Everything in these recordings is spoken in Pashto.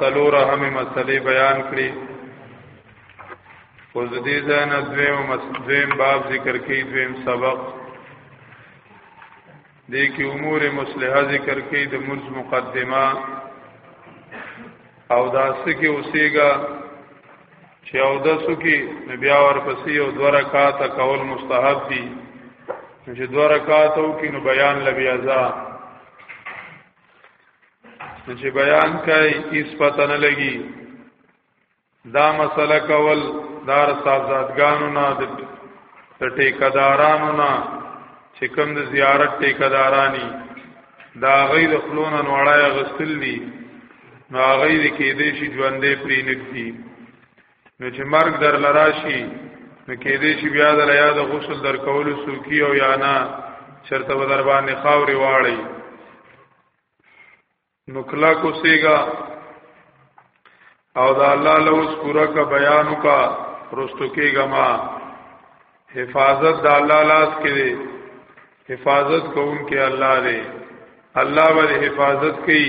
سلور هم مسلې بیان کړې او د دې ځای نه دویم دویم باب ذکر کړي دویم سبق دې کې امور مصلحه ذکر کړي د منځ مقدمه او داسې کې اوسېګا چې او داسو کې بیا ورپسې او دوه رکعات کول مستحب دي چې دوه رکعات او کې نو بیان لبیا ځا چې بیان کوي اس پته نه لګي دا مسله کول دار سازادګانو نه د ټیکدارانو نه چې کوم د زیارت ټیکدارانی دا غي د خلون نوړای غسل دي نو غي د کې دې شي ژوندې پرې نکتی نو چې مرګ در لراشي نو کې دې چې بیا د لیا د غسل در کولو سوکی او یا نه چرته به در باندې خاورې واړی نو کلا کو سیګا او دا الله له اوس پورا کا بیان کا رستو کېګا ما حفاظت د الله لاس کې دی حفاظت کوون کې الله دی الله ور حفاظت کوي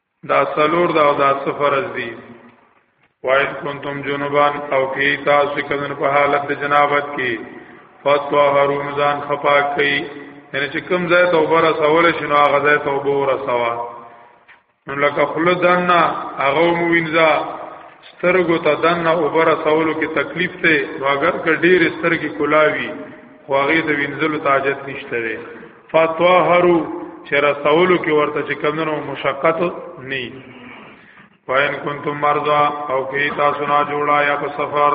دا سلور دا او دا سفرز دی وائن کنتم جنوبان او کی تاسو کدن په حالت د جنابت کی فتوا حروم ځان خپا کوي یعنی چې کوم ځای توبه را سوال شنو هغه ځای توبه را سوا نو لکه خلو دنه هغه مو وینځه سترګو ته دنه او بر سوالو کې تکلیف ته واګر ک ډیر سترګې کولاوي خو هغه د وینځلو تاجت نشته فتوهرو چې رسولو کې ورته چې کمنو مشقت نه وین کنتم مرضا او کې تاسو نه جوړا یا په سفر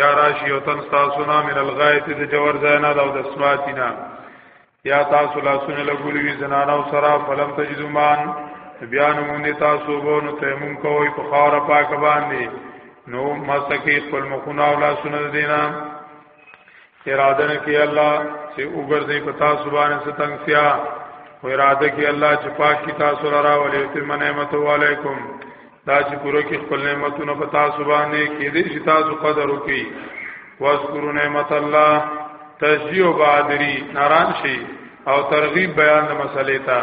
یا راشی او تن تاسو نه من الغایت د جوور زینا او د سماتینا یا تاسو لا سن لګولې وی زنانه او سرا فلم تجدمان بیان مونږ تاسو وو نو تیمم کوی په خار پاک باندې نو مسکی خپل مخونه او لا سن دینا اراده نه کې الله چې وګرځي په تاسو باندې ستنګسیا او اراده کې الله چې پاک کی تاسو لرا ولې ته منعمت علیکم دا چې پوره کې خپل نعمتونه په تاسو باندې کې دې چې تاسو قدر وکړي واذکروا نعمت الله تشجیع و بادری ناران شي او ترغیب بیان د مسلې ته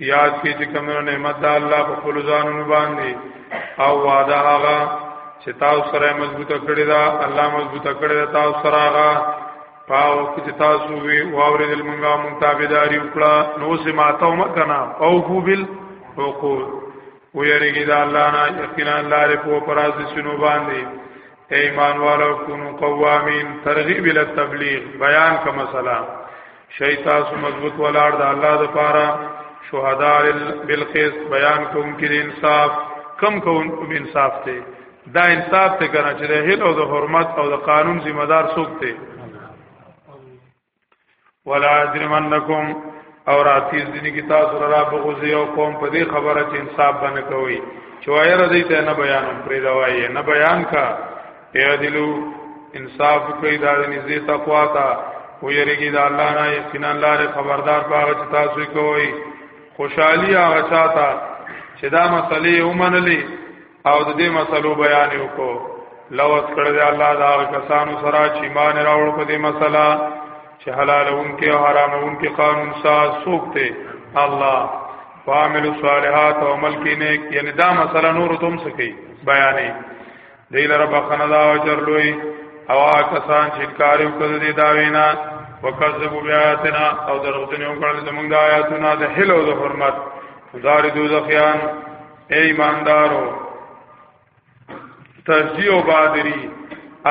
یاد کې چې کومه نعمت ده الله په خپل ځانونو باندې او وعده هغه چې تاسو سره مضبوطه کړی دا الله مضبوطه کړی دا تاسو سره هغه پاو چې تاسو وی واورې دل مونږه مونږ تابعداري وکړه نو سه ماتو مکنا او خو بل حقوق و یریږي دا الله نه یقینا الله رې په پراز شنو باندې ایمان والو کونو قوامین ترغیب ال تبلیغ بیان کا مسله شیطان سو مضبوط ولاړ د الله د پاره شهدا بالقسط بیان کوم کې انصاف کم کوم انصاف ته دا انصاف ته کنه چې د هیل او د حرمت او د قانون ذمہ دار څوک ته ولا اجرمنکم او راتیز دینی کی تاسو را بغوزی او قوم په دې خبره چې انصاف باندې کوي چې وایره دې ته نه بیان پرې دا وایي نه بیان کا اعدلو انصاف کوي دا نږدې تقوا ته او یریږي دا الله نه یقینا لار خبردار پاغه چې تاسو کوي خوشحالي هغه چاته چې دا مسلې ومنلې او د دې مسلو بیان وکړو لوث کړ دې الله دا کسانو سره چې مان راوړ په دې مسله چې حلال اونکي او حرام اونکي قانون ساز سوکته الله فاعملوا الصالحات وعمل کې نیک یعنی دا مسله نور تم سکی بیانې دی لره بخنه دا اجر لوی او کسان چې انکار وکړي دی دا وینا وکذبوا بیاتنا او دروغجن وکړل زمونږ د آیاتونو د حل او د حرمت دار دوزخیان اے ایماندارو تشجیع او بادری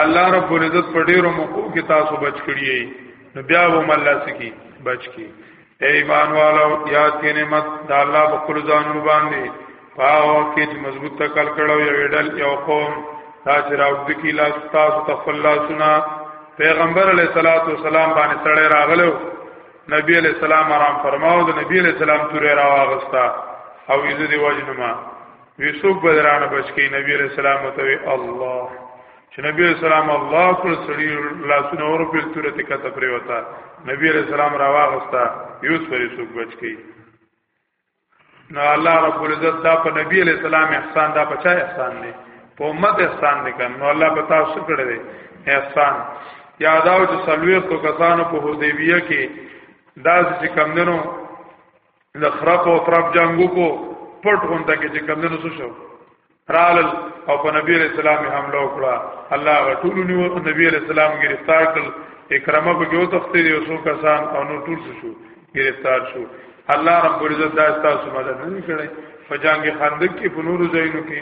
الله رب العزت په ډیرو موقعو کې تاسو بچ کړی نو بیا و مله سکی بچ کی اے ایمان والو یاد کې نعمت د الله په خپل ځانونو باندې پاو کې چې مضبوط تکل کړو یو ډل یو قوم دا چې راوځ کې لاس تاسو تخفل لاسونه پیغمبر علیه الصلاۃ والسلام باندې سره راغلو نبی علیہ السلام آرام فرماو د نبی علیہ السلام تورې راواغستا او یزه دی وجنما ویسوک بدرانه بچکی نبی علیہ السلام ته الله چې نبی اسلام الله پر سړي لاسونه اور په صورت کې کته پرې وتا نبی اسلام راوغستا یو سوري څوک بچ کی نو الله رب العزت دا په نبی علیہ السلام احسان دا په چا احسان دی په امت احسان دی کنه نو الله په تاسو کړی دی احسان یاداو چې سلوی کو کسانو په حدیبیه کې دا چې کمندنو د خراب او تراب جنگو کو پټ غونډه کې چې کمنو څه شو رال او په نبی علیہ السلام حمله وکړه الله غټول نیو نبی علیہ السلام گرفتار کړ اکرامه په یو تخته دی اوسو کسان او نو ټول شو گرفتار شو الله رب العزت دا تاسو مدد نه کړي په جنگ خندق کې په نورو ځایونو کې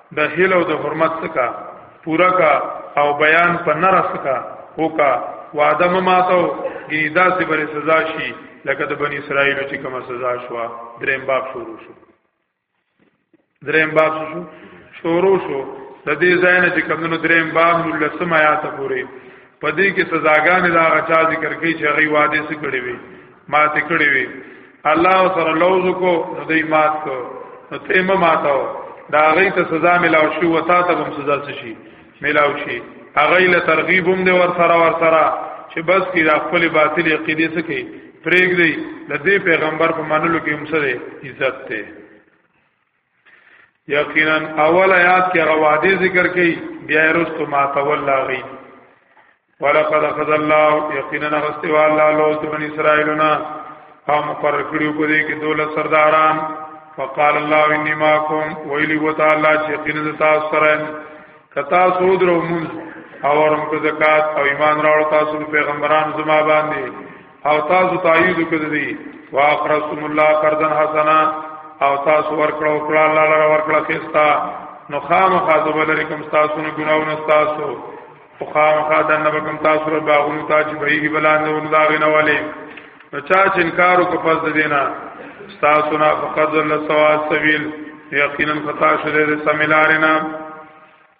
د هیل او د حرمت څخه پورا کا او بیان په نر څخه وکا وعده ما ماتو ګی دا سه بری سزا شي لکه د بنی اسرائیل چې کومه سزا شو دریم باب شروع شو دریم باب شو شروع شو د دې ځای نه چې کومو دریم باب نو لسم آیات پورې پدې کې سزاګانې دا غچا ذکر کوي چې غي وعده سره کړې وي مات کړی وی الله سره لوز کو نو دی مات کو نو ته ما ماتاو دا غي ته سزا ملاو شي او تا ته هم سزا شي ملاو شي هغه له ترغیب هم دی ور سره ور سره چې بس کی دا خپل باطل عقیده سکی پرېګ دی د دې پیغمبر په منلو کې هم سره عزت ته یقینا اول آیات کې غواده ذکر کړي بیا رست ما تولا غي ولقد اخذ الله یقینا غستوا الله لو بن اسرائیلنا او مقرر کړیو په دې کې دوله سرداران فقال الله انی ماکم ویلی وتعالى چې یقینا تاسو سره کتا سود رو مون او ورم کو زکات او ایمان راوړ تاسو پیغمبران زما باندې او تاسو تایید کړی واقرسم الله قرضا حسنا او تاسو ورکړه او کړه الله لپاره ورکړه خستا نو خامخا ذبلریکم تاسو نه ګناونه تاسو او خامخا دنه بکم تاسو له باغونو ته چې بهږي بلاندې ور داغې نه والي نو چا چې انکار وکړ پس د دینه تاسو نه فقط الله سوا سبیل یقینا خطا شوه د سمیلارنا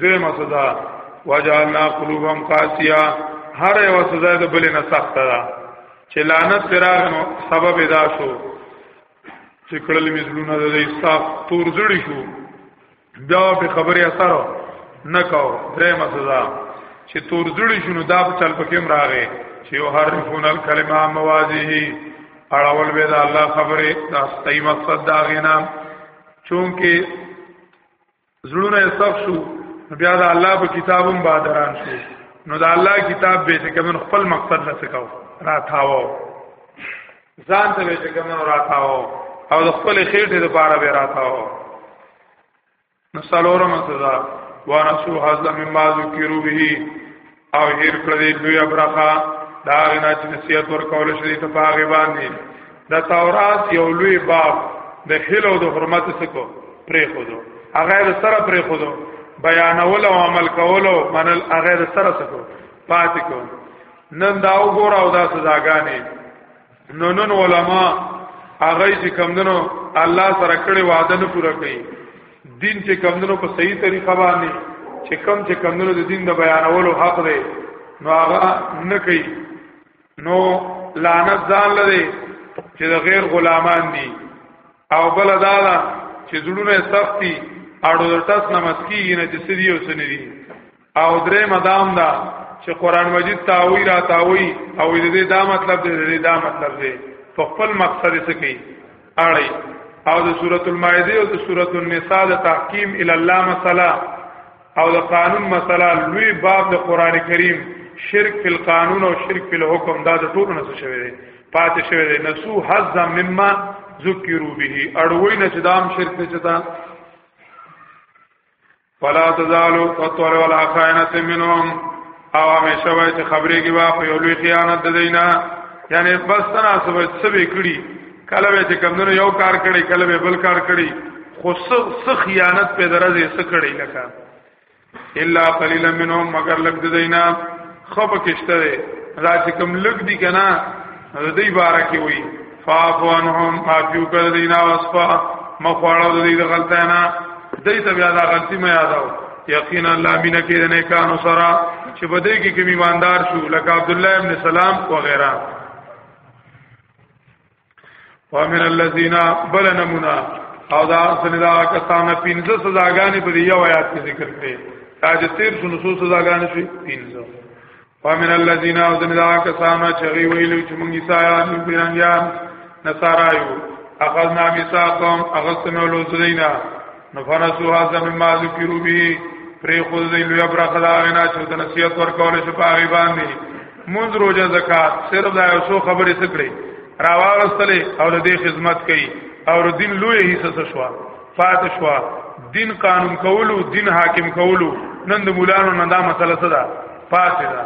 دیمه سزا وجعلنا قلوبهم قاسیه هر یو سزا د بل نه سخت ده چې لعنت فراغ نو سبب ادا شو چې کړل مزلونه د ایصاف تور جوړی شو دا په خبره اثر نه کاو درېمه سزا چې تور جوړی شو نو دا په چل پکې راغې چې یو حرفون الکلمه موازیه اړول به دا الله خبره دا ستای مقصد دا غینا چونکه زړونه یې صف شو بیا د الله په کتابم بادران شو نو د الله کتاب به څه کوم خپل مقصد نه سکاو راتاو ځان ته به څه کوم راتاو او د خپل خېټې لپاره به راتاو نو سلورم سزا وانا سو حاصل مما ذکرو به او هیر کړی دوی ابرخه دا غنا چې نصیحت ورکول شي ته پاغه باندې د تورات یو لوی باب د هلو د حرمت سکو پرې خودو هغه د سره پرې خودو بیانول او عمل کول او منل هغه د سره سکو پاتې کو نن دا وګوره او دا سزاګانې نو نن علما هغه چې کمندنو الله سره کړي وعده نه پوره کوي دین چې کمندنو په صحیح طریقه باندې چې کم چې کمندنو د دین د بیانولو حق دی نو هغه نه کوي نو لعنت ځان لري چې د غیر غلامان دي او بل دا ده چې زړونه سختي اړو د تاس نمسکی نه چې سړي او سنري او درې مدام دا چې قران مجید تاوی را تاوی او دې دا مطلب دې دا مطلب دې په خپل مقصد څه کوي اړي او د سورۃ المائده او د سورۃ النساء د تحکیم ال الله مسله او د قانون مسله لوی باب د قران کریم شرک فی القانون او شرک فی الحکم دا د ټولو نس شوی دی پاتې شوی دی نسو حظ مما ذکروا به اړوي نه چې دام شرک نه چتا فلا تزالو تطور ولا خائنت منهم او همیشه وای چې خبرې کې واپ یو لوی خیانت د دینا یعنی بس تنا سبا سبې کړی کله به چې کمونو یو کار کړي کله به بل کار کړي خو څه خیانت په درجه څه کړي لکه الا قليلا منهم مگر لګ د دینا خو پکشته دا چې کم لګ دي کنه د دې بارا کې وایي فاعفو عنهم عافیو کړ دینا واسفا مخواړو د دې د غلطه نه دای ته بیا دا غلطی مې یاداو یقینا الله مینه کې نه کانو سره چې بده کې کوم ایماندار شو لکه عبد الله ابن سلام و غیره ومن الذين بل نمونا او دا سندا کسانه پینځه سزاګانې په یو آیات کې ذکر کړي تاج تیر شنو سزاګانې شي پینځه فمن الذين اوذندا کسانو چې غي ویلو چې مونږ عیسایان یو پیرانګیان نصارایو اخذنا میثاقهم اغسنو لوزینا نفنسو هذا مما ذکروا به پری خود دی لوی برخ دا غنا چې د نصیحت ورکول شي په غي باندې مونږ روزه زکات صرف دا یو څو خبرې سکړي راوغستلې او د دې خدمت کوي او دین لوی حصہ شوا پات شو دین قانون کولو دین حاکم کولو نن د مولانو نه دا مسله څه ده پاتې ده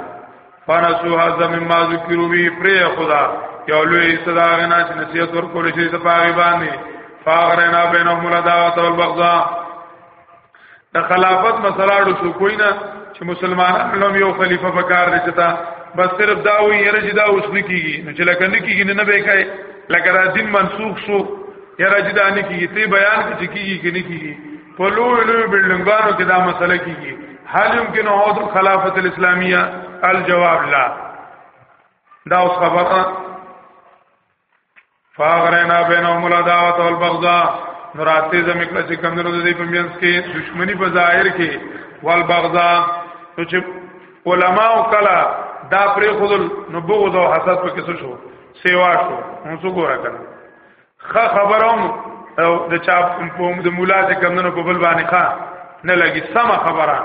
فنسو هذا مما ذکروا به پر خدا یو لوی صدا غنا چې نصیحت ورکول شي د پاغي باندې فاغرنا بینهم العداوه والبغضاء د خلافت مسله اړو شو کوی نه چې مسلمانان لوم یو خلیفہ پکار دی چتا بس صرف دا وی یره چې دا اوس نکیږي نو چې لکه نکیږي نه به کوي لکه را دین منسوخ شو یره چې دا نکیږي ته بیان کې کیږي کې نکیږي په لوی لوی بلډنګانو کې دا مسله کیږي هل يمكن عود الخلافه الاسلاميه الجواب لا دا اوس خبره فاغرینا بینهم العداوه والبغضاء نوراسته زمکړه چې کمنو د دې په مینس کې دښمنی په ظاهر کې والبغضا نو چې علما او کلا دا پرې خودل نو بغض او حسد په کیسه شو سیوا شو موږ وګورا کړه خه خبروم د چا په د مولا چې کمنو په بل باندې ښا نه لګي سم خبره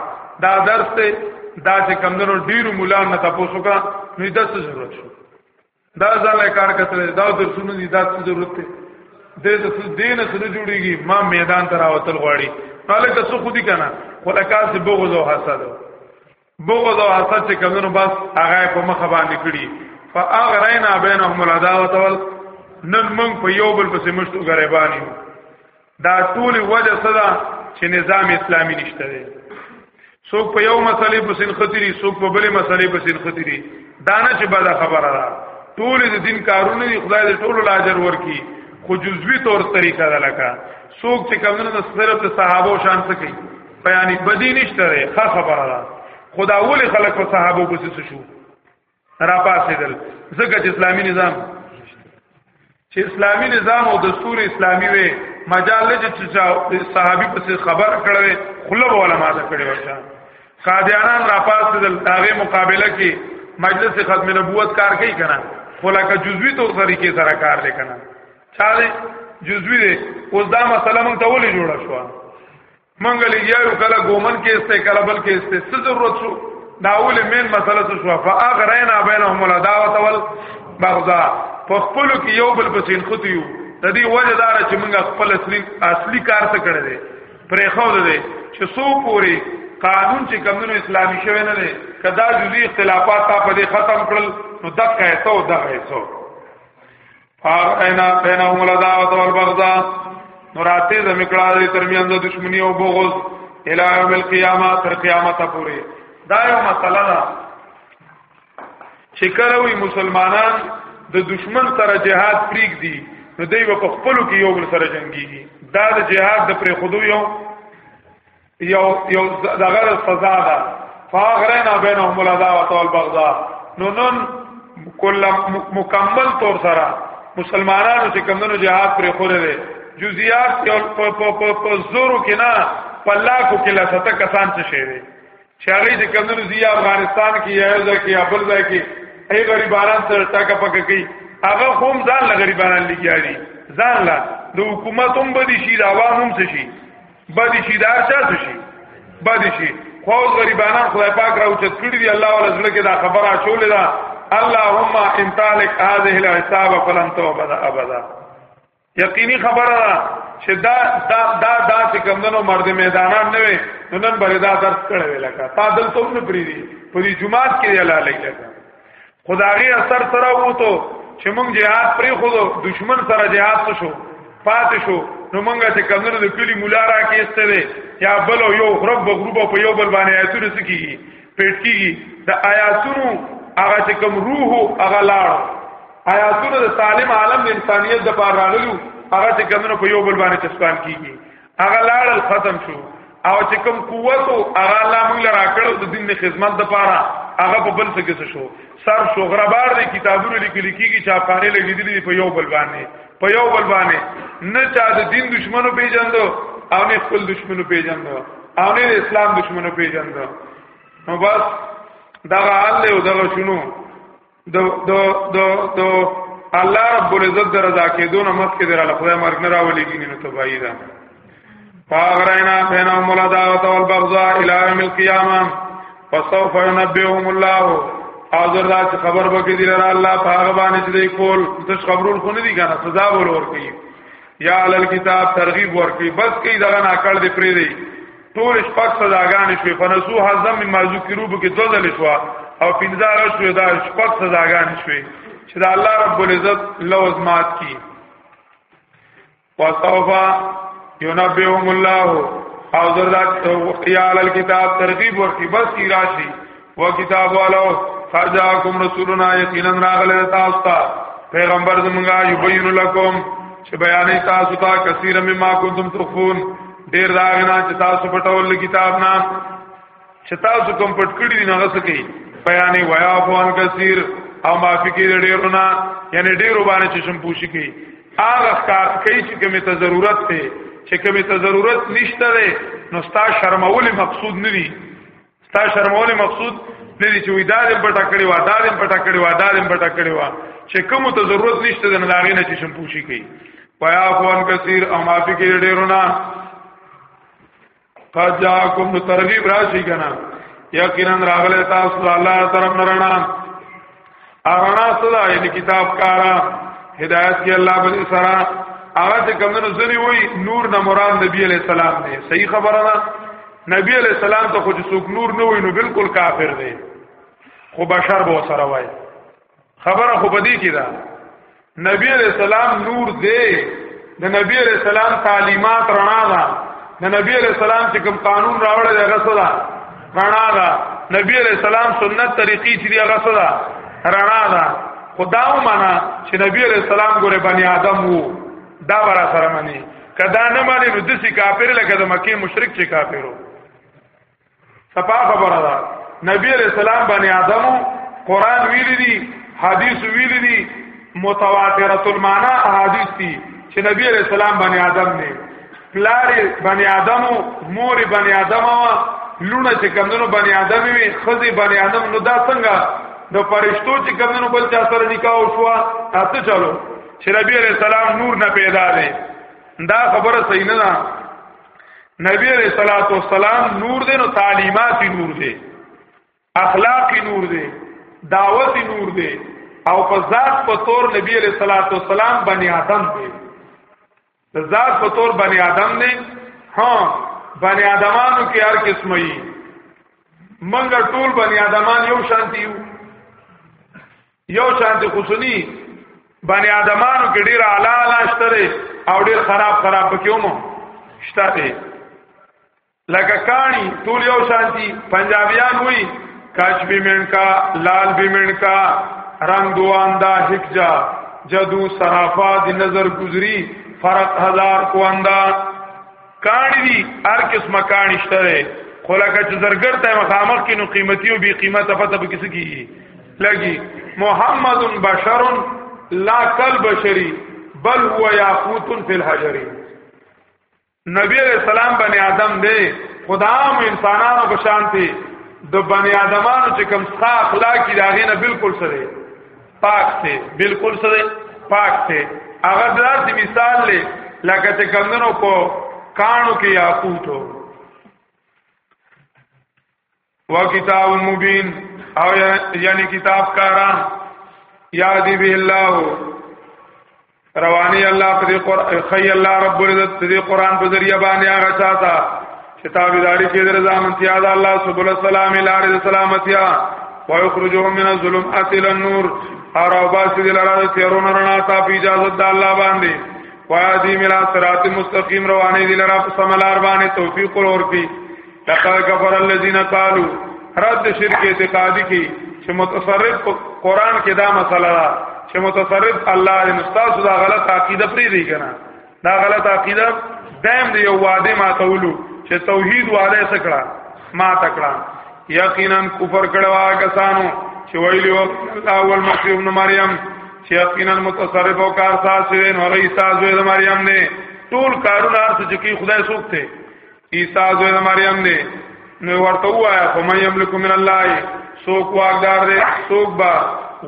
دا درس ته دا چې کمنو ډیر مولا نه تاسو کا نو داسې ضرورت شو دا ځاله کار کتل دا درسونه دي دا څه ضرورت دی د څه دینه سره جوړیږي ما میدان ته راوتل غواړي مالک څه خو دي کنه خلکا سي بغض او حسد بغض او حسد چې کمنو بس هغه په مخ باندې کړی فاغرینا بینهم العداوه وال نن موږ په یو بل پسې مشتو غریبانی دا ټول وجه صدا چې نظام اسلامی نشته دی څوک په یو مسلې په سن خطري څوک په بلې مسلې په سن خطري دانه چې بده خبره ده ټول د دین کارونه دی خدای دې ټول لاجر ورکی خو جزوی تور طریقه ده لکه څوک چې کمونه د صرف صحابه شان څه کوي بیانې بدی نشته ده ښه خبره ده خدا ولې خلک په صحابه پسې شو را پاسېدل ځکه چې اسلامي نظام چې اسلامي نظام او دستور اسلامي وي مجال نه چې صحابي پسې خبر کړوي خلب علماء ته کړي ورته قادیانان را پاسېدل هغه مقابله کې مجلس ختم نبوت کار کوي کنه خلاکه جزوی تور طریقې سره کار دی کنه چا دې جزوی دې اوس دا مسله مونږ ته ولې جوړه شو منګل یو کله ګومن کې است کله بل کې است څه ضرورت شو دا اول مین مسله څه شو فاغرینا بینهم العداوه والبغضا په خپل کې یو بل پسین خطیو د دې وجه دار چې موږ خپل اصلي اصلي کار څه کړی دی پرې خو دی چې سو پوری قانون چې کمونو اسلامي شوی نه دی کدا جزئی اختلافات په دې ختم کړل نو دغه ایسو دغه ایسو فارعنا بینهم العداوه والبغضاء نوراته زمکړه د ترمیان د دشمنی او بغض الی یوم القیامه تر قیامت پورې دا یو مسله ده چې کله وی مسلمانان د دشمن سره جهاد پریک دي نو دوی په خپل کې یو بل سره جنگيږي دا د جهاد د پرې خودو یو یو یو دغه سزا ده فاغرنا بینهم العداوه والبغضاء نو نن کله مکمل طور سره مسلمانانو چې کمونو جهاد پرې خوره دي جزئیات په زورو کې نه په لاکو کې لا ستا کسان څه شي دي چې هغه چې کمونو زی افغانستان کې یا ځای کې یا بل ځای کې ای غریبانان سره ټاکه پک کوي هغه هم ځان له غریبانان لګیاري ځان له د حکومت هم بدی شي د عوام هم څه شي باندې شي دار چا څه شي باندې شي خو غریبانان خدای پاک راو چت کړی دی الله ولا زړه کې دا خبره شولې ده اللهم ان تالک هذه الحساب فلن توبد ابدا یقیني خبره ده چې دا دا دا دا چې کمندونو مرد میدانان نه وي نن بلې دا درس کړی لکه تا دلته هم نه پریری په دې جمعات کې الله لګی خدای اثر سره وته چې موږ جهاد پرې خو دشمن سره جهاد شو پاتې شو نو موږ چې کمنو د کلی مولا را کې استره یا بل یو غرب غروب په یو بل باندې آیاتونه سکی پیټ کیږي د آیاتونو هغه چې کوم روح هغه لاړ آیاتونه د سالم عالم د انسانیت د پاره راغلو هغه چې کمنو په یو بل باندې تسبان کیږي هغه لاړل ختم شو او چې کوم قوت او هغه الله موږ لرا کړو د دین خدمت د پاره هغه په بل څه کې شو سر شو غربار دي کتابونه لیکل کیږي چې پاره لګیدلې په یو بل باندې په یو بل باندې نه چا د دین دشمنو پیژندو او نه خپل دشمنو پیژندو او نه اسلام دشمنو پیژندو نو بس دا حال له دغه شنو د د د د الله رب العزت درزا کې دونه مخ کې دراله خدای مرګ نه راولي کې نه تبعی ده فاغرینا بین مولا دعوت والبغضاء الى یوم القیامه فسوف ينبئهم الله او زردا چې خبر وکړي دی لره الله په هغه باندې چې دی کول تش خبرول خو نه دی کنه سزا ور ورکړي یا علل کتاب ترغیب ورکړي بس کې دغه ناکړ دی پری دی ټول شپږ سزاګانې شوې فنسو حزم مما ذکرو به کې دوه ځلې شو او پنځه هغه شوې دا شپږ سزاګانې شوې چې دا الله رب العزت لوز مات کی وصوفا ينبئهم الله او ذرات یال الكتاب ترغیب ورکی بس کی راشي و کتاب والو خرجاکم رسولنا یقینا راغله تاسو ته پیغمبر زمونږه یبین لکم چې بیانې تاسو ته کثیر مما کنتم تخفون ډیر راغنا چې تاسو پټول کتاب نه چې تاسو کوم پټ کړی دی نه غسکی بیانې ویا فون کثیر او معافی کې ډیرونه یعنی ډیرو باندې چې شم پوښی کی هغه کار کوي چې کومه ته ضرورت ته چې کومه ته ضرورت نشته نو ستا شرمول مقصود نه دی ستا شرمول مقصود نه دي چې وې دا دې پټه کړی و دا دې پټه کړی و دا دې پټه کړی و چې کوم ته ضرورت نشته د لاغې نه چې شم پوښي کوي پیا فون کثیر او معافي کې ډېرونه قد جاءکم ترغیب راشي کنه یقینا راغله تاسو الله طرف نرانا ارانا صدا یعنی کتاب کارا هدایت کې الله بل سرا هغه چې کمنو زری وای نور نه مراد نبی علیہ السلام دی صحیح خبره ده نبی علیہ السلام ته خو څوک نور نه وای نو بالکل کافر دی خو بشر به سره وای خبره خو بدی کی ده نبی علیہ السلام نور دی د نبی علیہ السلام تعلیمات رڼا ده د نبی علیہ السلام چې کوم قانون راوړل دی هغه صدا رڼا ده نبی علیہ السلام سنت طریقې چې دی هغه صدا رڼا ده خداو معنا چې نبی علیہ السلام ګوره بنی آدم وو دا برا سره منی کدا نه مانی نو دسی کافر لکه د مکه مشرک چې کافرو صفا خبره ده نبی علیہ السلام باندې آدمو قران ویل دي حدیث ویل دي متواتره المعنا احادیث دي چې نبی علیہ السلام باندې آدم نه پلار بنی آدمو مور بنی آدمو لونه چې کمندونو بنی آدم وي خزي بنی آدم نو دا څنګه د فرشتو چې کمندونو بل چا سره نکاح وشو تاسو چلو چې نبی علیہ السلام نور نه پیدا دی دا خبره صحیح نه ده نبی علیہ الصلوۃ والسلام نور دې نو تعلیمات نور دې اخلاق نور دې دعوت نور دې او په ذات په تور نبی علیہ الصلوۃ والسلام بنی آدم دې ذات په تور بنی آدم نه ها بنی آدمانو کې هر قسمه یي منګه ټول بنی آدمان یو شانتی یو یو شانتی خصونی بنی آدمانو کې ډیر اعلی اعلی شته او ډیر خراب خراب پکې ومو شته دی لکه کانی ټول یو شانتی پنجابیان وی کاچ بیمن کا لال بیمن کا رنگ دوان دا حق جا جدو صرافا دی نظر گزری فرق هزار کو انداز کانی دی هر قسمه کانی شته دی خو لکه چې زرګر ته مخامخ کې نو قیمتي او بی قیمته پته به کیسه کیږي لګي محمد بشر لا کل بشری بل هو یاقوت فی الحجر نبی علیہ السلام بنی آدم دی خدام انسانانو په شان دی د بنی آدمانو چې کوم ښه اخلاق دي دا غینه بالکل سره پاک ته بالکل سره پاک ته هغه داسې مثال لې لکه چې کمنو کو کانو کې یاقوتو و کتاب مبین او یعنی کتاب کارا یادی به الله رواني الله په دې قرآن خي الله رب العزت دې قرآن په ذریعہ باندې هغه چاته چې تابعداري کې درځه منتیا ده الله سبحانه السلام لاره سلامتیا ويخرجهم من الظلمات الى النور اور اوباس دې لاره تیرون رڼا ته په اجازه ده الله باندې وادي ملا صراط مستقيم رواني دې لاره په سملار باندې توفیق ورکړي لقد كفر الذين قالوا رد شرک اعتقادی کی چې متصرف قران کې دا مسله ده چې متصرف الله دې مستاسو دا غلط عقیده پری دی کنه دا غلط عقیده دیم دی یو وعده ما تولو چې توحید وعده سکړه ما تکړه یقینا کفر کړوا کسانو چې ویلی او الله والمسیح ابن مریم چې یقینا متصرف او کار ساز شوی نو هغه ساز وې د مریم نه ټول کارونه ارڅ چې خدای سوکته عیسی زوی د مریم دی نو ورته وایا فمن یملک من الله سوک واغدار دی سوک با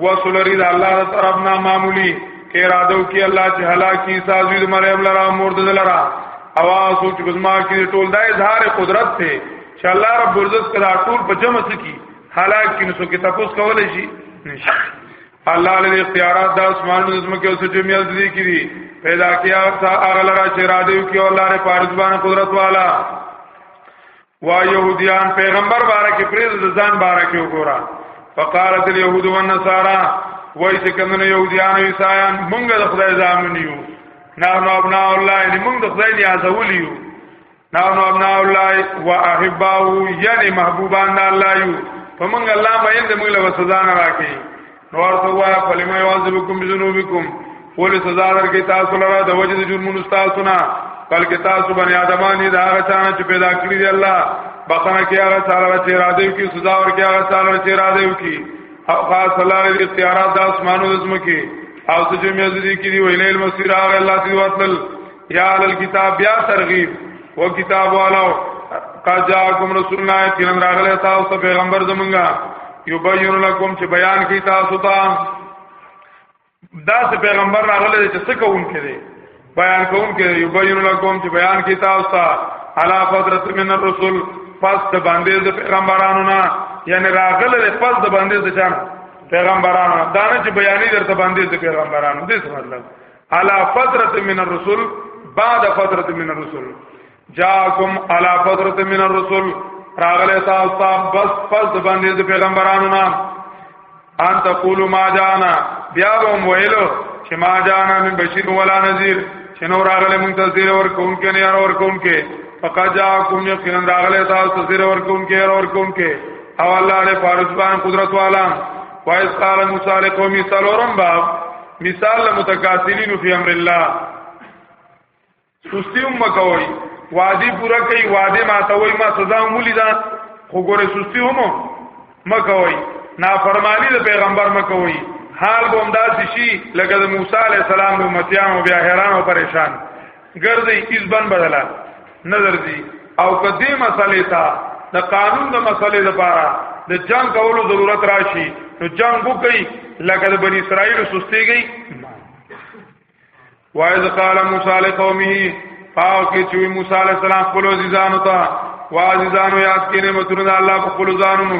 وسولری د الله تر طرف نه معمولی کې ارادو کې الله چې هلاکی عیسی زوی د مریم لرا مور د لرا اواز سوچ بزما کې ټول دای اظهار قدرت ته چې الله رب عزت کړه ټول په جمع سکی حالانکه نو سو کې تاسو کولای شي نشي الله له اختیارات د اسمانونو د زمکه او سجمه یل دي کړي پیدا کیا او تا هغه لرا چې را دیو کې الله ر پارځبان قدرت والا وا يهوديان پیغمبر بارا کې پریز ځان بارا کې وګورا فقالت اليهود والنصارى وای چې کمنه يهوديان او عیسایان مونږ د خدای ځامن یو نه نو ابنا الله یې مونږ د خدای نه ازولیو نحنو ابناء الله و احباؤه یعنی محبوبان الله یو فمن الله مین د موږ له سزا نه راکې نو ورته وایا فلما یعذبکم بذنوبکم ول سزا درکې تاسو لپاره د وجه د جرمونو تاسو نه بلکې تاسو بنی آدمانی دا هغه چانه چې پیدا کړی دی الله بخنه کې هغه سره چې را دی کی سزا ورکې هغه سره چې را دی کی او خاص الله دې اختیارات د اسمانو د زمکه او چې مې ځدی کې دی ویلې مسیر هغه الله دې وتل یا علل کتاب بیا ترغیب او کتاب والو قد جاءکم رسولنا یقینا راغله تاسو ته پیغمبر زمونږه یبین لکم چې بیان کی تاسو ته دا سه پیغمبر راغله چې څه کوون کړي بیان کوون کړي یبین لکم چې بیان کی تاسو ته علا فترت من الرسل پس د باندې د پیغمبرانو نه یعنی راغله پس د باندې د چانه پیغمبرانو دا نه چې بیانې درته باندې د پیغمبرانو دې څه مطلب علا فترت من الرسل بعد فترت من الرسل جاکم علا فترت من الرسل راغله تاسو ته بس پس د باندې د پیغمبرانو نه ان تقولوا ما جانا بیا هم ویلو چې ما جانا من بشیر ولا نذیر چې نو راغله مونږ ته زیر ور کوم کې نه ور کوم کې فقط جاکم یقینا راغله تاسو ته زیر ور کوم کې ور کوم کې او الله له فارس باندې قدرت والا وایس قال موسی له قومي سلورم باب مثال متکاسلین فی امر الله سستی هم مکوي وادي پورا کوي وادي ماتوي ما سزا هم ولیدا خو ګوره سستی هم مکوي نافرمانی د پیغمبر مکوي حال به همداسې شي لکه د موسی علی السلام امتیان او بیا حیران او پریشان ګرځي اس بن بدلا نظر دي او کدی مسلې تا د قانون د مسلې لپاره د جنگ کولو ضرورت راشي نو جنگ وکي لکه د بنی اسرائیل سستيږي وایذ قال موسی لقومه پاو کې چې موسی علی السلام خپل عزیزانو ته واعظانو یاد کینه متونه الله په خپل ځانونو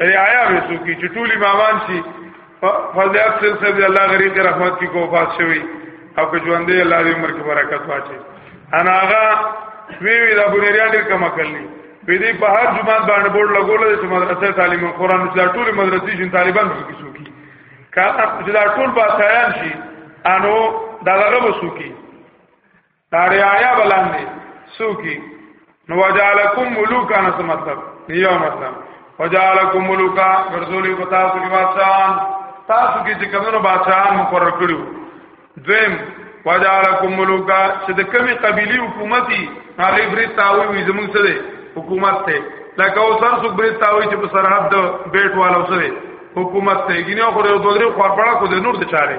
رعایا به سو کی چې ټول امامان شي فضیلت سلسله الله غریب رحمت کی کو فاس شوی او که ژوندې الله دې عمر کې برکت واچي انا هغه وی وی دا بنیریان ډیر کما کړلی په دې په هر جمعه باندې بورډ لګول چې مدرسې تعلیم قرآن چې ټول مدرسې جن طالبان به کیسو کی کار چې دا ټول باسایان شي انو دا هغه وسو کی تاریایا بلاندې سوکی نو وجالکم ملوکا نس مطلب یو مطلب وجالکم ملوکا ورزولی کو تاسو کې بادشاہان تاسو کې چې کومو بادشاہان مقرر کړو دویم وجالکم ملوکا چې د کمی قبيلي حکومتي هغه برید تاوي وي زموږ سره حکومت ته لکه او سر څوک برید تاوي چې په سرحد د بیټ والو سره حکومت ته ګینه خو د دوه درې خورپړه کو د نور د چاره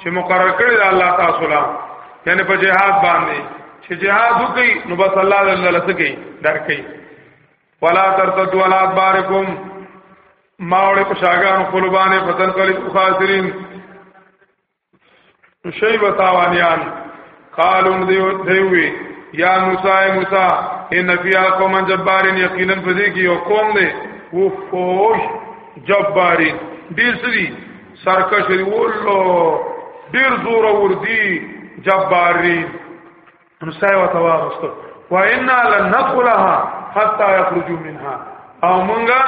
چې مقرر کړی دی الله تاسو لا یعنی په جهاد باندې چې جهاد وکي نو بس الله جل الله سکی درکې ولا ترتد ولا بارکم ماوړې په شاګان خپل باندې فتن کړي خاسرین شی بتاوانیان قالو دیو دیوی یا موسی موسی ان فی قوم جبارین یقینا فذی کی یو قوم دی و فوش جبارین ډیر سری سرکش دی ولو ډیر زور ور دی جبارین نو سایو تواغستو و انا لن ندخلها حتى يخرجوا منها او مونږه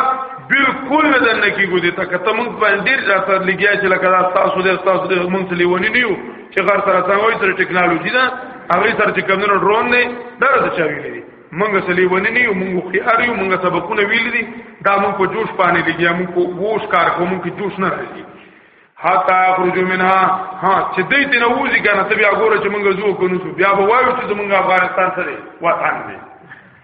بالکل نه دنه کیږو دي ته کته مونږ باندې ډیر زیاتره لګیا چې لکه دا تاسو دې تاسو دې مونږ ته لیونی نیو چې غر سره څنګه سره ټکنالوژي ده هغه سره چې کمونو ډرون نه درته چا ویلې دي مونږ سره لیونی نیو مونږ خو اړ یو مونږ سبقونه ویل دي دا مونږ په جوش باندې لګیا مونږ کو ووش کار کوو مونږ جوش نه راځي حتا خرج منها ها چې دې ته نه وځي کنه ته بیا ګوره چې مونږ زو کو نو بیا به وایو چې مونږ افغانستان سره وطن دی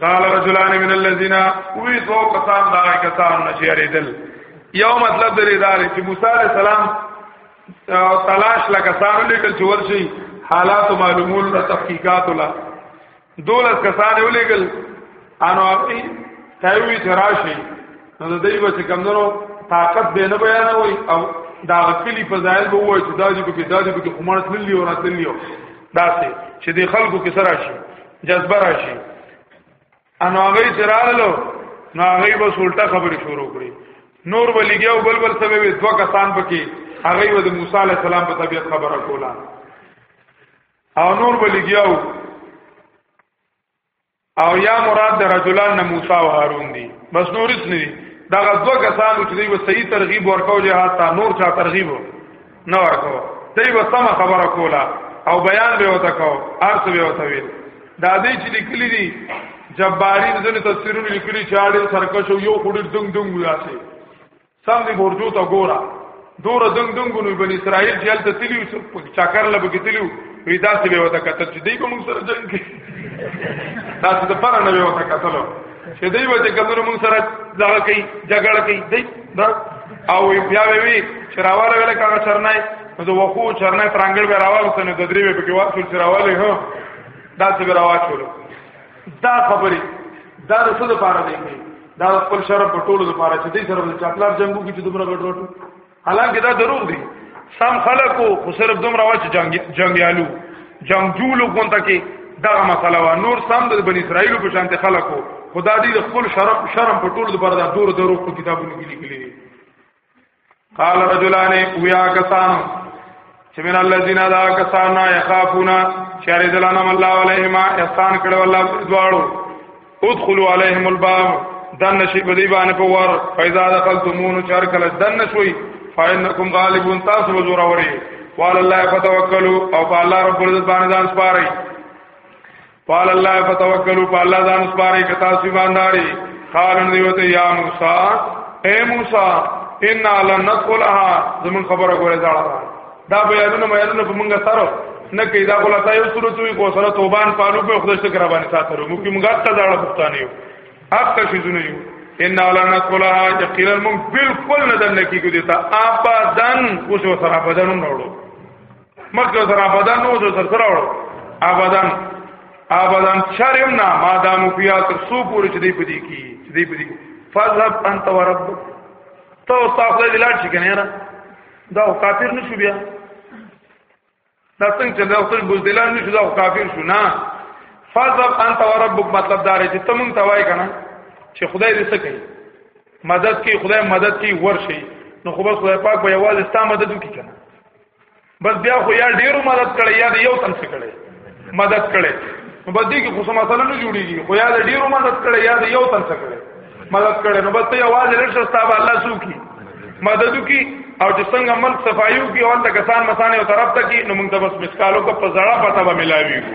قال رجلان من الذين وی دو کسان دا کسان نشیری دل یو مطلب درې دار چې موسی علی السلام تلاش لا کسان لیکل چې ورشي حالات معلومول را تحقیقات ولا دولس کسان ولیکل انو اپی تایوی تراشی نو د دې بچ کمندرو طاقت به نه بیان وي او دا غفلی فضایل به وای چې دا دې په کې دا دې په کې خمارت ملي او راتللی دا سه چې د خلکو کې سره شي جذبه راشي انو هغه چرالو نو هغه به سولټه خبرې شروع کړي نور ولګي او بلبل سبب دوه کسان پکې هغه و د موسی عليه السلام په طبيعت خبره کوله او نور ولګي او او یا مراد د رجلان نه موسی او هارون دي بس نور هیڅ نه دي دا دوه کسان چې دوی به صحیح ترغیب ورکاو جهاد ته نور چا ترغیب وو نه ورکو دوی به سم خبره کوله او بیان به وته کو ارث به وته ویل دا دې چې لیکلي دي جبارین ځنه تفسیرونه لیکلي چې اړ سرکش یو خډر دنګ دنګ ویاسي سم دې ورجو ته ګورا دور دنګ دنګونو بن اسرائیل جیل ته تلیو چاکر لب کې تلیو وی دا څه به وته کتل چې دې کوم سره جنگ کې تاسو د پرانه به وته کتلو چې دوی به چې کمونو مونږ سره دغه کوي جګړه کوي دی دا او بیا به وی چې راواله ویل کاغه چرنای نو د وخو چرنای ترانګل به راواله سن د درې به کې واصل چې راواله هو دا څه به راواچول دا خبرې دا د څه لپاره دی دا خپل شرف په ټولو لپاره چې دې سره د چاپلار جنگو کې چې دومره ګډ وټو حالانکه دا دروغ دي سم خلکو خو صرف دوم راوچ جنگ جنگیالو جنگجولو کونته کې دا مسله وا نور سم د بنی اسرائیل په شان خلکو خدا دې خپل شرم شرم په ټول لپاره دا دور دروغ په کتابونو کې لیکلي قال رجلان ويا کسانو چې من الذين دا کسان يخافون شر ذلنم الله عليهما احسان کړو الله دواړو ادخلوا عليهم الباب دن شي بدی باندې په ور فاذا دخلتمون چر کله دن شوي فانکم غالبون تاسو وزور اوري وعلى الله فتوکلوا او په الله رب العزت باندې ځان سپارئ قال الله فتوکلوا په الله ځان سپاره کتا سی بانداري قالن دیوته یا موسی اے موسی ان لن ندخلها زمون خبره کوله ځاړه دا بیانونه بیانونه په مونږه سره نه کې دا کوله تاسو سره توي کو سره توبان پالو په خدای شکر باندې ساتره مو کې مونږه ته ځاړه پښتانه یو اپ ته شي زونه یو ان لن ندخلها یقینا مونږ بالکل نه دنه کې کو دیتا آبادن اوس سره بدنم نوړو مکه سره آبادان نو د سر سره وړو آبادان آبادان شرم نه ما دامو بیا تر سو پورې چې دی پدی کی چې دی پدی فذهب انت ورب تو استاد له لاړ شي کنه نه دا کافر نشو بیا دا څنګه چې دا خپل بوزدلان نشو دا کافر شو نه فذهب انت وربک مطلب دا رې چې تم ته وای کنه چې خدای دې څه کوي مدد کوي خدای مدد کوي ورشي نو خو بس خدای پاک به یوازې ستا مدد وکړي کنه بس بیا خو یا ډیرو مدد کړي یا یو تن څه کړي مدد کړي نو بس دې کې خو مسله نه جوړیږي خو یا ډیرو مدد کړي یا یو تن څه کړي مدد کړي نو بس ته आवाज لرشه ستاب الله سوکي مدد کی او چې څنګه ملک صفایو کی اول ته کسان مسانه او طرف ته کی نو موږ ته بس مسکالو کو په زړه پتا به ملاوي کو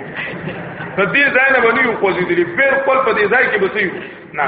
د دې ځای نه بنیو خوځې دي بالکل په دې ځای کې بسې نه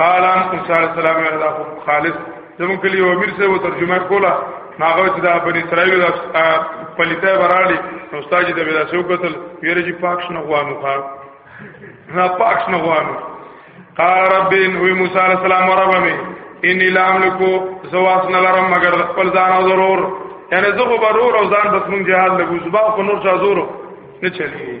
قال ان صلی الله علیه وسلم دا خالص زمون کلی او امیر سره ترجمه کوله ناغه چې دا بنی اسرائیل دا پلیته براړي نو استاد دې بلا سو قتل ویره چې پاک شنو غوانو خان نه پاک شنو غوانو قال رب ان هو موسی علیہ السلام رب می ان لا املکو زواس نه لرم مگر خپل ځان او ضرور یعنی زه خو برور او ځان بس مونږ جهاد لګو زبا خو نور چا زورو نه چلی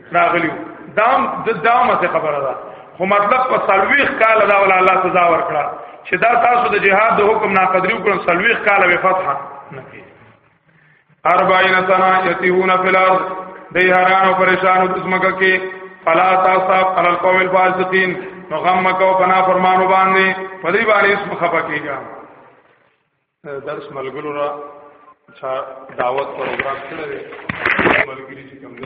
راغلیو دام د دامه څه خبره ده خو مطلب په سلويخ کال دا ول الله سزا ورکړه چې دا تاسو د جهاد د حکم ناقدری وکړو سلويخ کال به فتح نکړي 40 سنه یتیون فی الارض دی حیران او پریشان او دسمګه کې فلا تاسف علی القوم الفاسقین نو غم کو پنا فرمانو باندې پدی باندې اسم خپکیږي درس ملګرو را چا دعوت پروګرام کړی دی ملګری چې کوم دی